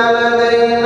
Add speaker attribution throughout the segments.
Speaker 1: لدينا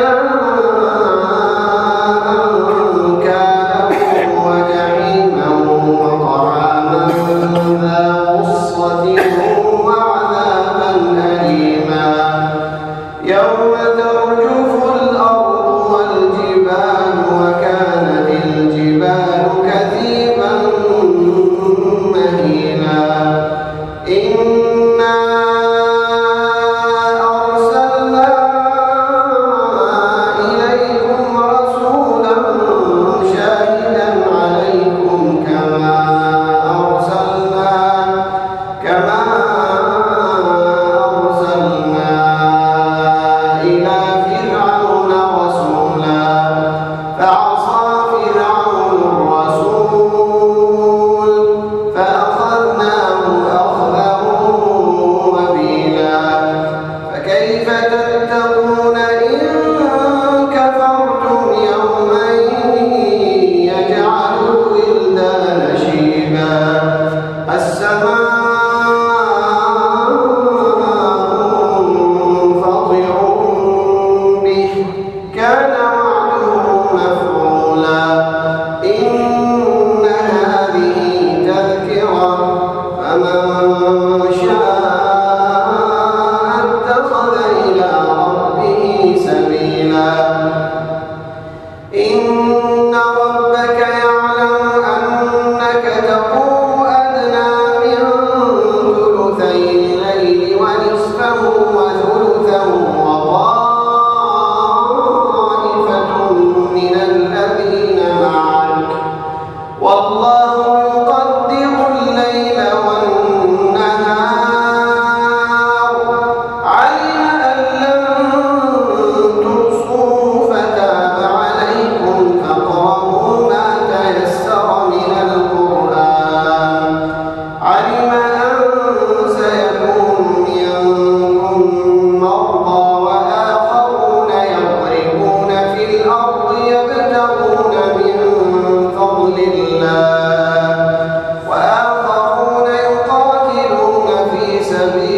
Speaker 1: Oh. servir.